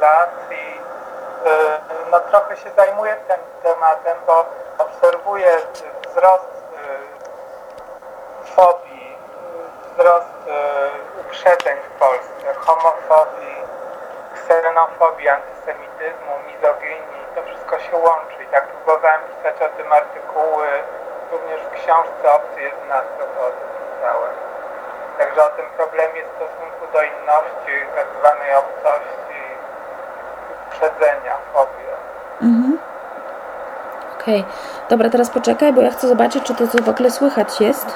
lat i y, no, trochę się zajmuję tym tematem, bo obserwuję wzrost y, fobii, wzrost y, uprzedzeń w Polsce, homofobii, ksenofobii, antysemityzmu, mizogynii, to wszystko się łączy i tak próbowałem pisać o tym artykuły, również w książce Obcy 11 to o tym pisałem. Także o tym problemie stosunku do inności, tak zwanej obcości, uprzedzenia, fobii. Mhm. Okej. Dobra, teraz poczekaj, bo ja chcę zobaczyć, czy to co w ogóle słychać jest.